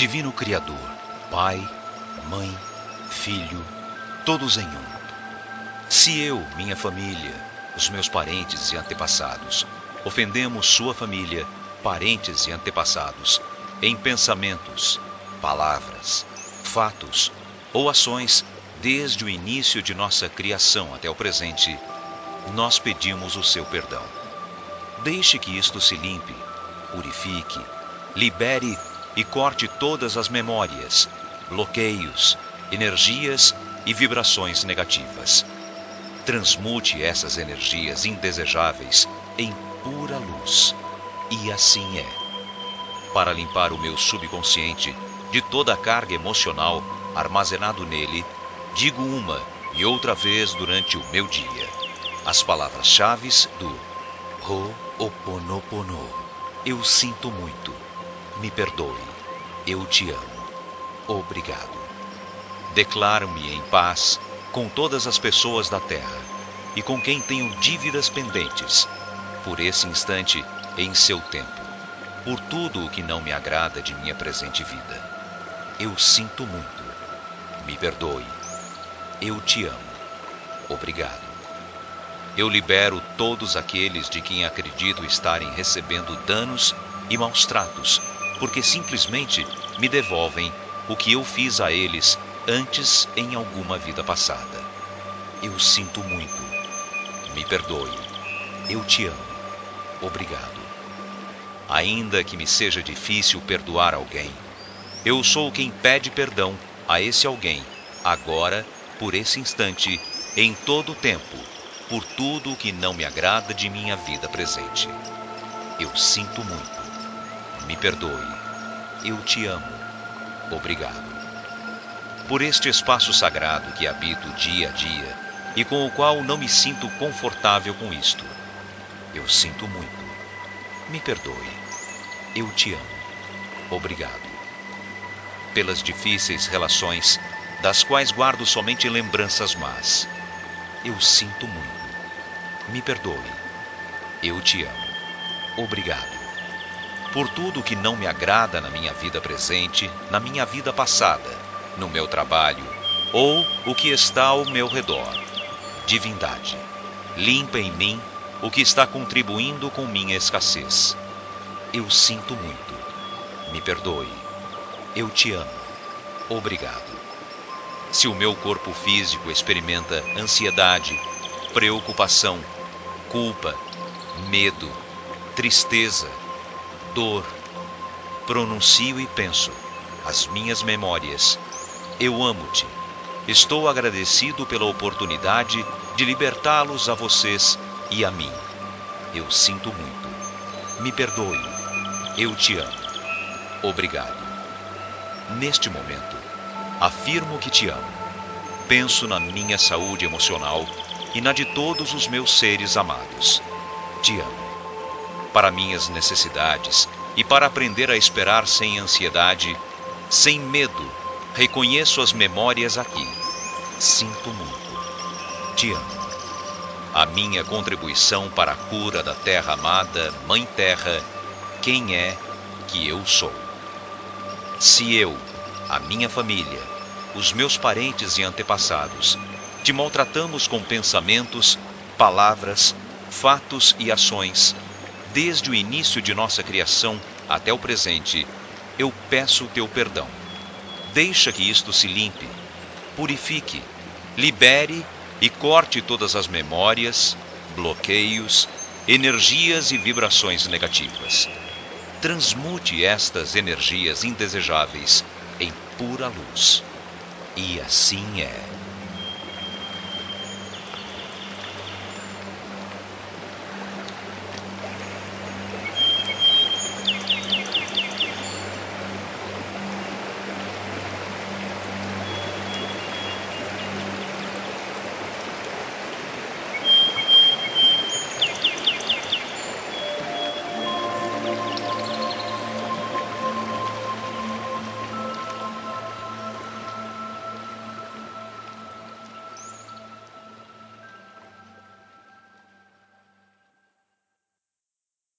Divino Criador, Pai, Mãe, Filho, todos em um. Se eu, minha família, os meus parentes e antepassados, ofendemos sua família, parentes e antepassados, em pensamentos, palavras, fatos ou ações, desde o início de nossa criação até o presente, nós pedimos o seu perdão. Deixe que isto se limpe, purifique, libere e corte todas as memórias, bloqueios, energias e vibrações negativas. Transmute essas energias indesejáveis em pura luz. E assim é. Para limpar o meu subconsciente de toda a carga emocional armazenado nele, digo uma e outra vez durante o meu dia as palavras-chave do Ho'oponopono. Eu sinto muito. Me perdoe. Eu te amo. Obrigado. Declaro-me em paz com todas as pessoas da terra e com quem tenho dívidas pendentes, por esse instante em seu tempo, por tudo o que não me agrada de minha presente vida. Eu sinto muito. Me perdoe. Eu te amo. Obrigado. Eu libero todos aqueles de quem acredito estarem recebendo danos e maus tratos, porque simplesmente me devolvem o que eu fiz a eles antes em alguma vida passada. Eu sinto muito. Me perdoe. Eu te amo. Obrigado. Ainda que me seja difícil perdoar alguém, eu sou quem pede perdão a esse alguém, agora, por esse instante, em todo o tempo, por tudo o que não me agrada de minha vida presente. Eu sinto muito. Me perdoe. Eu te amo. Obrigado. Por este espaço sagrado que habito dia a dia e com o qual não me sinto confortável com isto. Eu sinto muito. Me perdoe. Eu te amo. Obrigado. Pelas difíceis relações, das quais guardo somente lembranças más. Eu sinto muito. Me perdoe. Eu te amo. Obrigado. Por tudo que não me agrada na minha vida presente, na minha vida passada, no meu trabalho ou o que está ao meu redor. Divindade, limpa em mim o que está contribuindo com minha escassez. Eu sinto muito. Me perdoe. Eu te amo. Obrigado. Se o meu corpo físico experimenta ansiedade, preocupação, culpa, medo, tristeza, dor, pronuncio e penso as minhas memórias. Eu amo-te. Estou agradecido pela oportunidade de libertá-los a vocês e a mim. Eu sinto muito. Me perdoe. Eu te amo. Obrigado. Neste momento, afirmo que te amo. Penso na minha saúde emocional e na de todos os meus seres amados. Te amo. Para minhas necessidades e para aprender a esperar sem ansiedade, sem medo, reconheço as memórias aqui. Sinto muito. Te amo. A minha contribuição para a cura da terra amada, Mãe Terra, quem é que eu sou? Se eu, a minha família, os meus parentes e antepassados, te maltratamos com pensamentos, palavras, fatos e ações, desde o início de nossa criação até o presente, eu peço o teu perdão. Deixa que isto se limpe, purifique, libere e corte todas as memórias, bloqueios, energias e vibrações negativas. Transmute estas energias indesejáveis em pura luz. E assim é.